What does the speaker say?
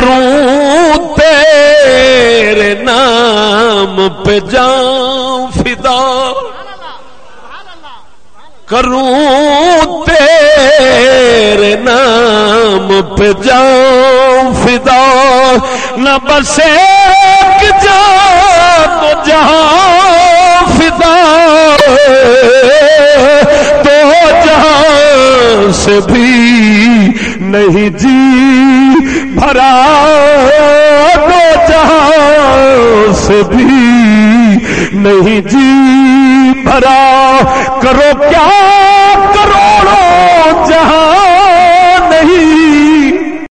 کروں تیرے نام پہ جاؤں فدا۔ کروں تیرے نام پہ جاؤں فدا۔ نہ بس ایک سے بھی نہیں جی بھرا دو جہاں سے بھی نہیں جی بھرا کرو کیا